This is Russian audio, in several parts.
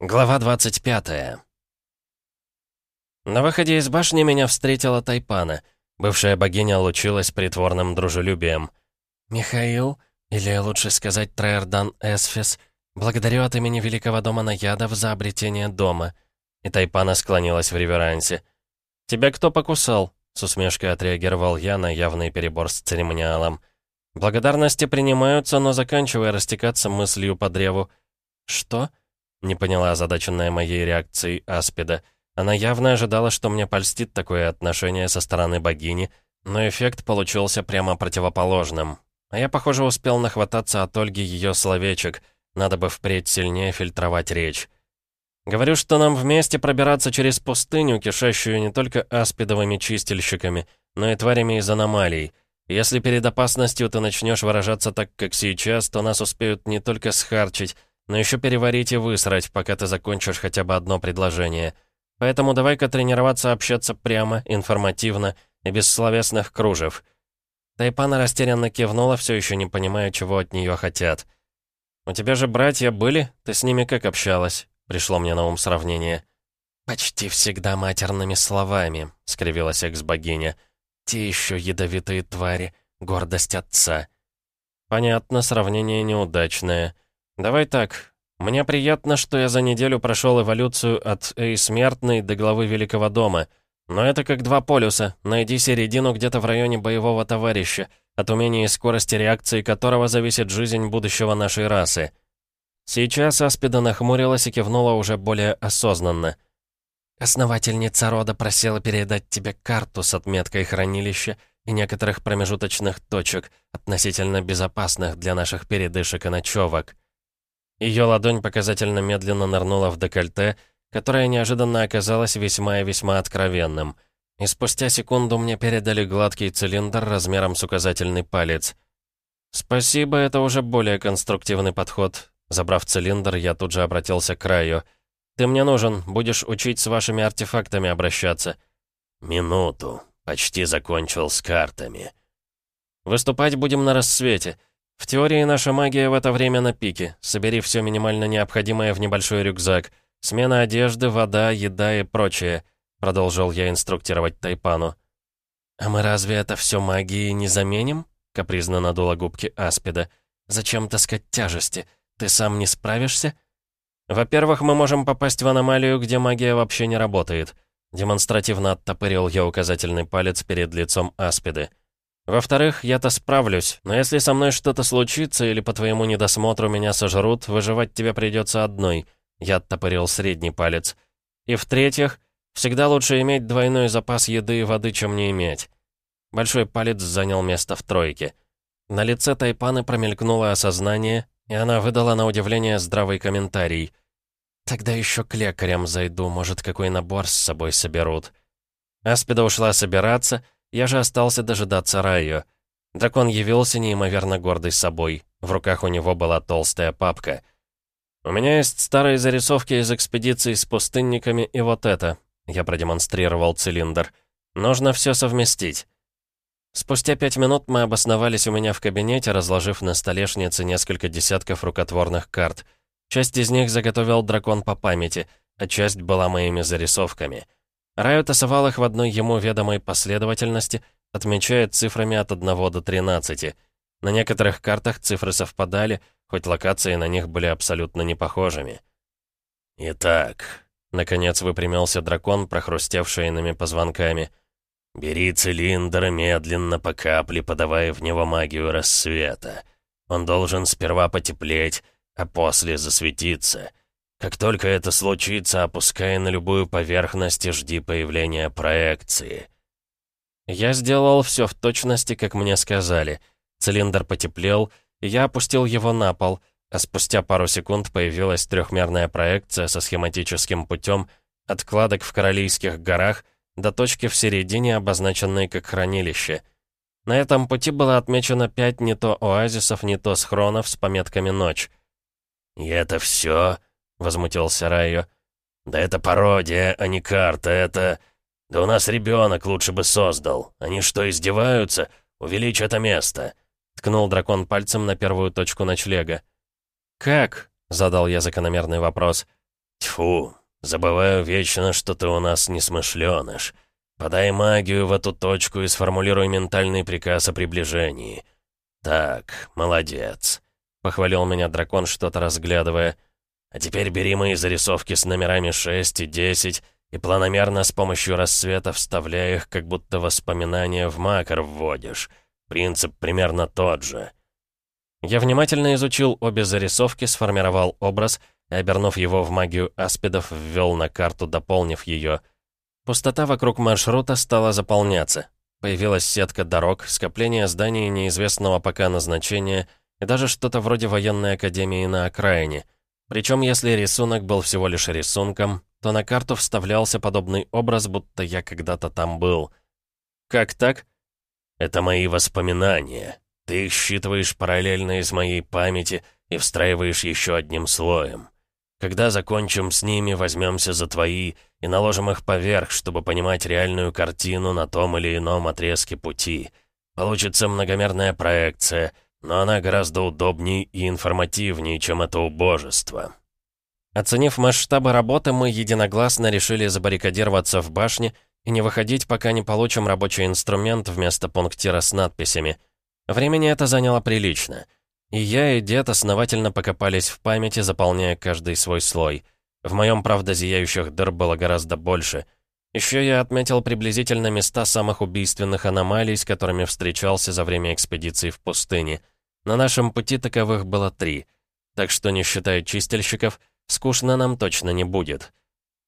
Глава 25 На выходе из башни меня встретила Тайпана. Бывшая богиня лучилась притворным дружелюбием. «Михаил, или лучше сказать Траердан Эсфис, благодарю от имени Великого Дома Наядов за обретение дома». И Тайпана склонилась в реверансе. «Тебя кто покусал?» — с усмешкой отреагировал я на явный перебор с церемониалом. «Благодарности принимаются, но заканчивая растекаться мыслью по древу». «Что?» Не поняла озадаченная моей реакцией Аспида. Она явно ожидала, что мне польстит такое отношение со стороны богини, но эффект получился прямо противоположным. А я, похоже, успел нахвататься от Ольги ее словечек. Надо бы впредь сильнее фильтровать речь. Говорю, что нам вместе пробираться через пустыню, кишащую не только аспидовыми чистильщиками, но и тварями из аномалий. Если перед опасностью ты начнешь выражаться так, как сейчас, то нас успеют не только схарчить, но еще переварить и высрать, пока ты закончишь хотя бы одно предложение. Поэтому давай-ка тренироваться общаться прямо, информативно и без словесных кружев». Тайпана растерянно кивнула, все еще не понимая, чего от нее хотят. «У тебя же братья были? Ты с ними как общалась?» Пришло мне на ум сравнение. «Почти всегда матерными словами», — скривилась экс-богиня. «Те еще ядовитые твари, гордость отца». «Понятно, сравнение неудачное». «Давай так. Мне приятно, что я за неделю прошел эволюцию от Эй смертной до главы Великого дома. Но это как два полюса. Найди середину где-то в районе боевого товарища, от умения и скорости реакции которого зависит жизнь будущего нашей расы». Сейчас Аспида нахмурилась и кивнула уже более осознанно. «Основательница рода просила передать тебе карту с отметкой хранилища и некоторых промежуточных точек, относительно безопасных для наших передышек и ночевок». Ее ладонь показательно медленно нырнула в декольте, которое неожиданно оказалось весьма и весьма откровенным. И спустя секунду мне передали гладкий цилиндр размером с указательный палец. «Спасибо, это уже более конструктивный подход». Забрав цилиндр, я тут же обратился к Раю. «Ты мне нужен, будешь учить с вашими артефактами обращаться». «Минуту. Почти закончил с картами». «Выступать будем на рассвете». В теории наша магия в это время на пике. Собери все минимально необходимое в небольшой рюкзак. Смена одежды, вода, еда и прочее. Продолжил я инструктировать Тайпану. «А мы разве это все магией не заменим?» Капризно надула губки Аспида. «Зачем таскать тяжести? Ты сам не справишься?» «Во-первых, мы можем попасть в аномалию, где магия вообще не работает». Демонстративно оттопырил я указательный палец перед лицом Аспиды. Во-вторых, я-то справлюсь, но если со мной что-то случится или по твоему недосмотру меня сожрут, выживать тебе придется одной. Я оттопырил средний палец. И в-третьих, всегда лучше иметь двойной запас еды и воды, чем не иметь. Большой палец занял место в тройке. На лице Тайпаны промелькнуло осознание, и она выдала на удивление здравый комментарий. «Тогда еще к лекарям зайду, может, какой набор с собой соберут». Аспида ушла собираться — я же остался дожидаться Райо. Дракон явился неимоверно гордый собой. В руках у него была толстая папка. «У меня есть старые зарисовки из экспедиции с пустынниками и вот это». Я продемонстрировал цилиндр. «Нужно все совместить». Спустя пять минут мы обосновались у меня в кабинете, разложив на столешнице несколько десятков рукотворных карт. Часть из них заготовил дракон по памяти, а часть была моими зарисовками — Раю тасовал их в одной ему ведомой последовательности, отмечая цифрами от 1 до 13. На некоторых картах цифры совпадали, хоть локации на них были абсолютно не похожими. «Итак», — наконец выпрямился дракон, прохрустевший иными позвонками, «бери цилиндр медленно по капле, подавая в него магию рассвета. Он должен сперва потеплеть, а после засветиться». Как только это случится, опускай на любую поверхность и жди появления проекции. Я сделал все в точности, как мне сказали. Цилиндр потеплел, и я опустил его на пол, а спустя пару секунд появилась трехмерная проекция со схематическим путем от кладок в Королийских горах до точки в середине, обозначенной как хранилище. На этом пути было отмечено пять не то оазисов, не то схронов с пометками «Ночь». «И это все?» — возмутился Райо. «Да это пародия, а не карта, это... Да у нас ребенок лучше бы создал. Они что, издеваются? Увеличь это место!» Ткнул дракон пальцем на первую точку ночлега. «Как?» — задал я закономерный вопрос. Тьфу, забываю вечно, что ты у нас несмышленыш. Подай магию в эту точку и сформулируй ментальный приказ о приближении. Так, молодец. Похвалил меня дракон, что-то разглядывая. А теперь бери мои зарисовки с номерами 6 и 10 и планомерно с помощью рассвета вставляй их, как будто воспоминания в макар вводишь. Принцип примерно тот же. Я внимательно изучил обе зарисовки, сформировал образ и, обернув его в магию аспидов, ввел на карту, дополнив ее. Пустота вокруг маршрута стала заполняться. Появилась сетка дорог, скопление зданий неизвестного пока назначения и даже что-то вроде военной академии на окраине. Причем, если рисунок был всего лишь рисунком, то на карту вставлялся подобный образ, будто я когда-то там был. «Как так?» «Это мои воспоминания. Ты их считываешь параллельно из моей памяти и встраиваешь еще одним слоем. Когда закончим с ними, возьмемся за твои и наложим их поверх, чтобы понимать реальную картину на том или ином отрезке пути. Получится многомерная проекция, но она гораздо удобнее и информативнее, чем это убожество. Оценив масштабы работы, мы единогласно решили забаррикадироваться в башне и не выходить, пока не получим рабочий инструмент вместо пунктира с надписями. Времени это заняло прилично. И я, и дед основательно покопались в памяти, заполняя каждый свой слой. В моем, правда, зияющих дыр было гораздо больше. Еще я отметил приблизительно места самых убийственных аномалий, с которыми встречался за время экспедиции в пустыне. На нашем пути таковых было три. Так что, не считая чистильщиков, Скучно нам точно не будет.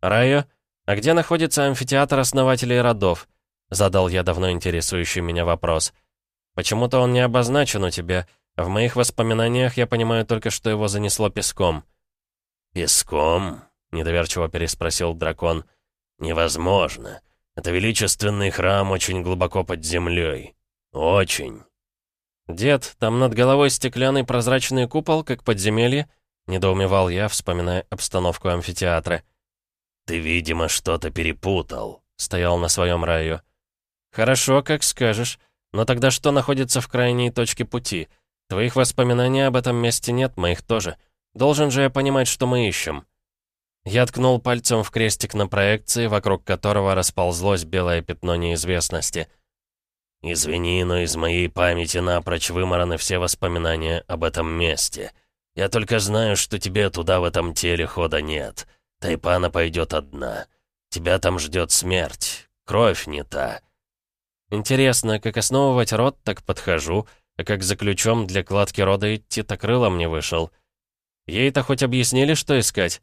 «Райо, а где находится амфитеатр основателей родов?» Задал я давно интересующий меня вопрос. «Почему-то он не обозначен у тебя. В моих воспоминаниях я понимаю только, что его занесло песком». «Песком?» — недоверчиво переспросил дракон. «Невозможно. Это величественный храм очень глубоко под землей. Очень». «Дед, там над головой стеклянный прозрачный купол, как подземелье?» Недоумевал я, вспоминая обстановку амфитеатра. «Ты, видимо, что-то перепутал», — стоял на своем раю. «Хорошо, как скажешь. Но тогда что находится в крайней точке пути? Твоих воспоминаний об этом месте нет, моих тоже. Должен же я понимать, что мы ищем». Я ткнул пальцем в крестик на проекции, вокруг которого расползлось белое пятно неизвестности. «Извини, но из моей памяти напрочь вымораны все воспоминания об этом месте. Я только знаю, что тебе туда в этом теле хода нет. Тайпана пойдет одна. Тебя там ждет смерть. Кровь не та. Интересно, как основывать род, так подхожу, а как за ключом для кладки рода идти, так крылом не вышел. Ей-то хоть объяснили, что искать?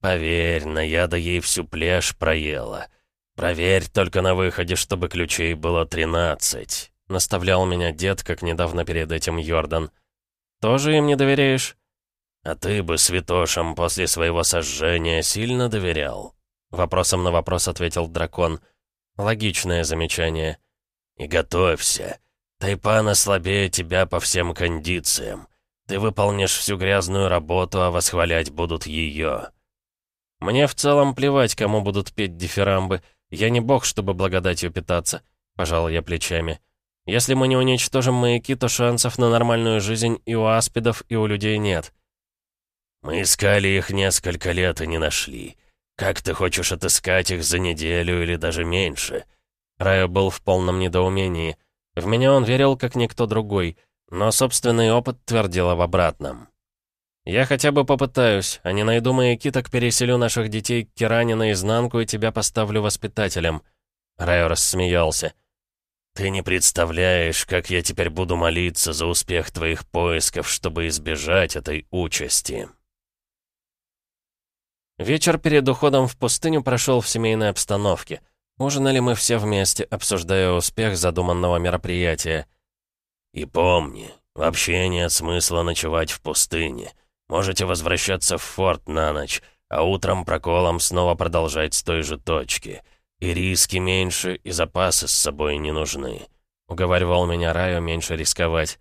Поверь, наяда ей всю плешь проела. Проверь только на выходе, чтобы ключей было тринадцать. Наставлял меня дед, как недавно перед этим Йордан. Тоже им не доверяешь?» «А ты бы святошам после своего сожжения сильно доверял?» Вопросом на вопрос ответил дракон. Логичное замечание. «И готовься. Тайпана слабее тебя по всем кондициям. Ты выполнишь всю грязную работу, а восхвалять будут ее». «Мне в целом плевать, кому будут петь дифирамбы. Я не бог, чтобы благодатью питаться», — пожал я плечами. Если мы не уничтожим маяки, то шансов на нормальную жизнь и у аспидов, и у людей нет. Мы искали их несколько лет и не нашли. Как ты хочешь отыскать их за неделю или даже меньше? Райо был в полном недоумении. В меня он верил, как никто другой, но собственный опыт твердил об обратном. «Я хотя бы попытаюсь, а не найду маяки, так переселю наших детей к Киране наизнанку и тебя поставлю воспитателем». Райо рассмеялся. «Ты не представляешь, как я теперь буду молиться за успех твоих поисков, чтобы избежать этой участи». Вечер перед уходом в пустыню прошел в семейной обстановке. Ужинали мы все вместе, обсуждая успех задуманного мероприятия. «И помни, вообще нет смысла ночевать в пустыне. Можете возвращаться в форт на ночь, а утром проколом снова продолжать с той же точки». «И риски меньше, и запасы с собой не нужны», — уговаривал меня Райо меньше рисковать.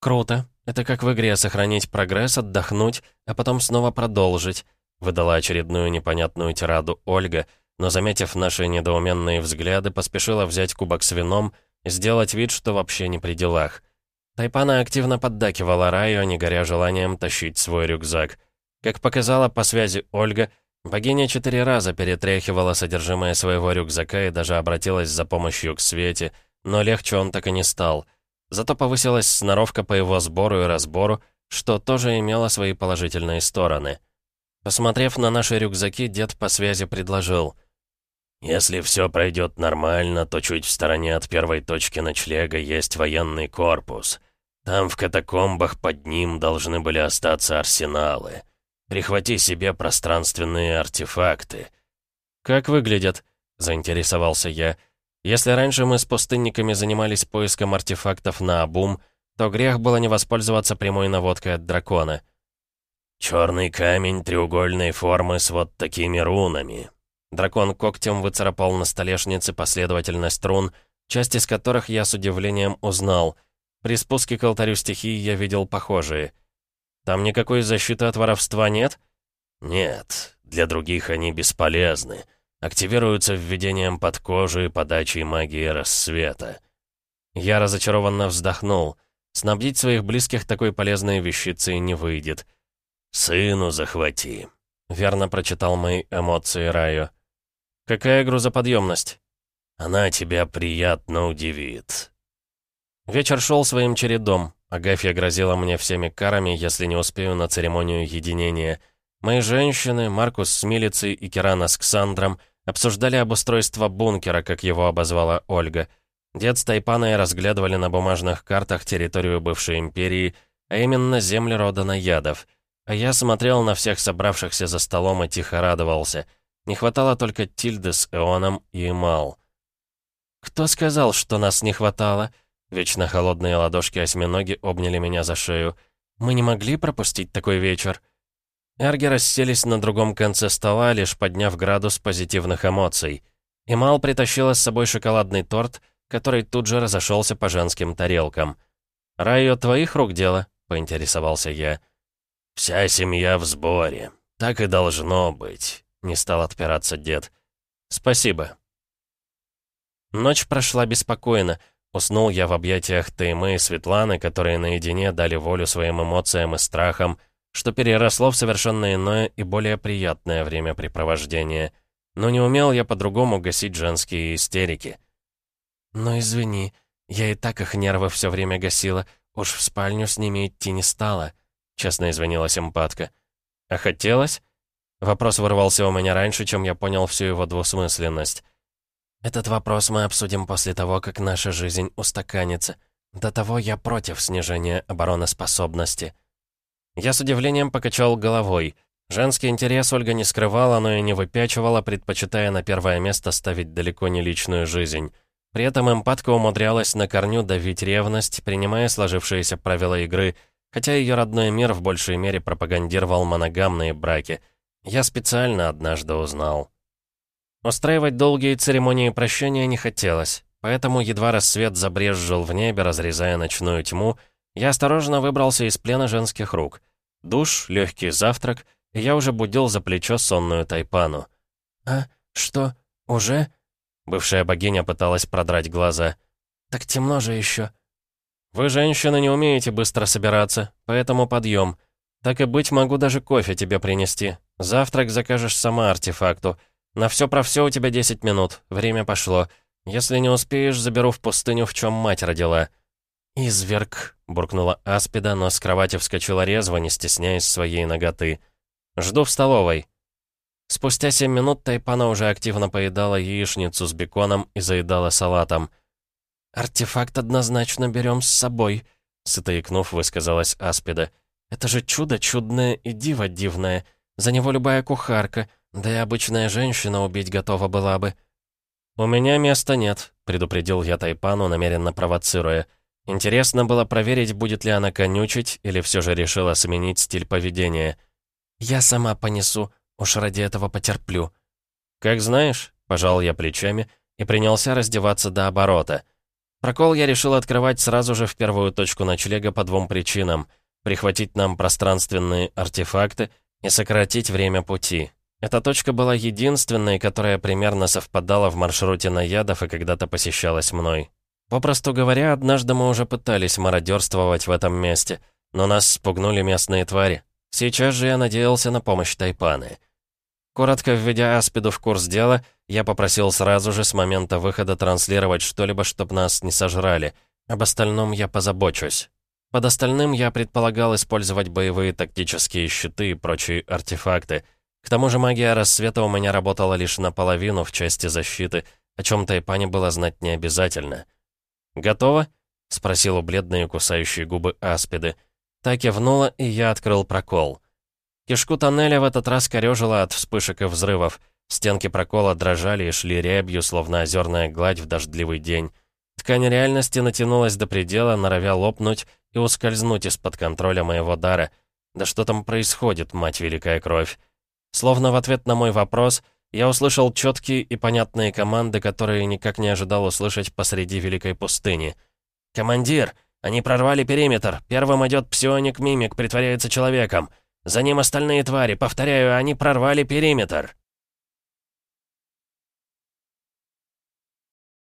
«Круто. Это как в игре сохранить прогресс, отдохнуть, а потом снова продолжить», — выдала очередную непонятную тираду Ольга, но, заметив наши недоуменные взгляды, поспешила взять кубок с вином и сделать вид, что вообще не при делах. Тайпана активно поддакивала Райо, не горя желанием тащить свой рюкзак. Как показала по связи Ольга, богиня четыре раза перетряхивала содержимое своего рюкзака и даже обратилась за помощью к Свете, но легче он так и не стал. Зато повысилась сноровка по его сбору и разбору, что тоже имело свои положительные стороны. Посмотрев на наши рюкзаки, дед по связи предложил. «Если все пройдет нормально, то чуть в стороне от первой точки ночлега есть военный корпус. Там в катакомбах под ним должны были остаться арсеналы. Прихвати себе пространственные артефакты». «Как выглядят?» — заинтересовался я. «Если раньше мы с пустынниками занимались поиском артефактов на обум, то грех было не воспользоваться прямой наводкой от дракона». «Черный камень треугольной формы с вот такими рунами». Дракон когтем выцарапал на столешнице последовательность рун, часть из которых я с удивлением узнал. При спуске к алтарю стихии я видел похожие. Там никакой защиты от воровства нет? Нет, для других они бесполезны. Активируются введением под кожу и подачей магии рассвета. Я разочарованно вздохнул. Снабдить своих близких такой полезной вещицей не выйдет. «Сыну захвати», — верно прочитал мои эмоции Раю. «Какая грузоподъемность?» «Она тебя приятно удивит», Вечер шел своим чередом. Агафья грозила мне всеми карами, если не успею на церемонию единения. Мои женщины, Маркус с Милицей и Кирана с Ксандром, обсуждали обустройство бункера, как его обозвала Ольга. Дед с Тайпаной разглядывали на бумажных картах территорию бывшей империи, а именно земли рода наядов. А я смотрел на всех собравшихся за столом и тихо радовался. Не хватало только Тильды с Эоном и Эмал. «Кто сказал, что нас не хватало?» Вечно холодные ладошки осьминоги обняли меня за шею. «Мы не могли пропустить такой вечер?» Эрги расселись на другом конце стола, лишь подняв градус позитивных эмоций. Имал притащила с собой шоколадный торт, который тут же разошелся по женским тарелкам. «Райо, твоих рук дело?» — поинтересовался я. «Вся семья в сборе. Так и должно быть», — не стал отпираться дед. «Спасибо». Ночь прошла беспокойно, Уснул я в объятиях Таймы и Светланы, которые наедине дали волю своим эмоциям и страхам, что переросло в совершенно иное и более приятное времяпрепровождение. Но не умел я по-другому гасить женские истерики. «Ну извини, я и так их нервы все время гасила, уж в спальню с ними идти не стала», — честно извинилась эмпатка. «А хотелось?» Вопрос вырвался у меня раньше, чем я понял всю его двусмысленность. Этот вопрос мы обсудим после того, как наша жизнь устаканится. До того я против снижения обороноспособности. Я с удивлением покачал головой. Женский интерес Ольга не скрывала, но и не выпячивала, предпочитая на первое место ставить далеко не личную жизнь. При этом эмпатка умудрялась на корню давить ревность, принимая сложившиеся правила игры, хотя ее родной мир в большей мере пропагандировал моногамные браки. Я специально однажды узнал. Устраивать долгие церемонии прощания не хотелось, поэтому едва рассвет забрезжил в небе, разрезая ночную тьму, я осторожно выбрался из плена женских рук. Душ, легкий завтрак, и я уже будил за плечо сонную Тайпану. «А, что, уже?» Бывшая богиня пыталась продрать глаза. «Так темно же еще». «Вы, женщины, не умеете быстро собираться, поэтому подъем. Так и быть, могу даже кофе тебе принести. Завтрак закажешь сама артефакту». На все про все у тебя 10 минут. Время пошло. Если не успеешь, заберу в пустыню, в чем мать родила». «Изверг», — буркнула Аспида, но с кровати вскочила резво, не стесняясь своей ноготы. «Жду в столовой». Спустя семь минут Тайпана уже активно поедала яичницу с беконом и заедала салатом. «Артефакт однозначно берем с собой», — сыто икнув, высказалась Аспида. «Это же чудо чудное и диво дивное. За него любая кухарка, да и обычная женщина убить готова была бы. «У меня места нет», — предупредил я Тайпану, намеренно провоцируя. Интересно было проверить, будет ли она конючить, или все же решила сменить стиль поведения. «Я сама понесу, уж ради этого потерплю». «Как знаешь», — пожал я плечами и принялся раздеваться до оборота. Прокол я решил открывать сразу же в первую точку ночлега по двум причинам. Прихватить нам пространственные артефакты и сократить время пути. Эта точка была единственной, которая примерно совпадала в маршруте наядов и когда-то посещалась мной. Попросту говоря, однажды мы уже пытались мародерствовать в этом месте, но нас спугнули местные твари. Сейчас же я надеялся на помощь Тайпаны. Коротко введя Аспиду в курс дела, я попросил сразу же с момента выхода транслировать что-либо, чтобы нас не сожрали. Об остальном я позабочусь. Под остальным я предполагал использовать боевые тактические щиты и прочие артефакты. К тому же магия рассвета у меня работала лишь наполовину в части защиты, о чем Тайпане было знать не обязательно. «Готово?» — спросил у бледной и кусающей губы Аспиды. Так кивнула, и я открыл прокол. Кишку тоннеля в этот раз корёжило от вспышек и взрывов. Стенки прокола дрожали и шли рябью, словно озерная гладь в дождливый день. Ткань реальности натянулась до предела, норовя лопнуть и ускользнуть из-под контроля моего дара. Да что там происходит, мать великая кровь? Словно в ответ на мой вопрос, я услышал четкие и понятные команды, которые никак не ожидал услышать посреди великой пустыни. «Командир, они прорвали периметр. Первым идет псионик-мимик, притворяется человеком. За ним остальные твари. Повторяю, они прорвали периметр».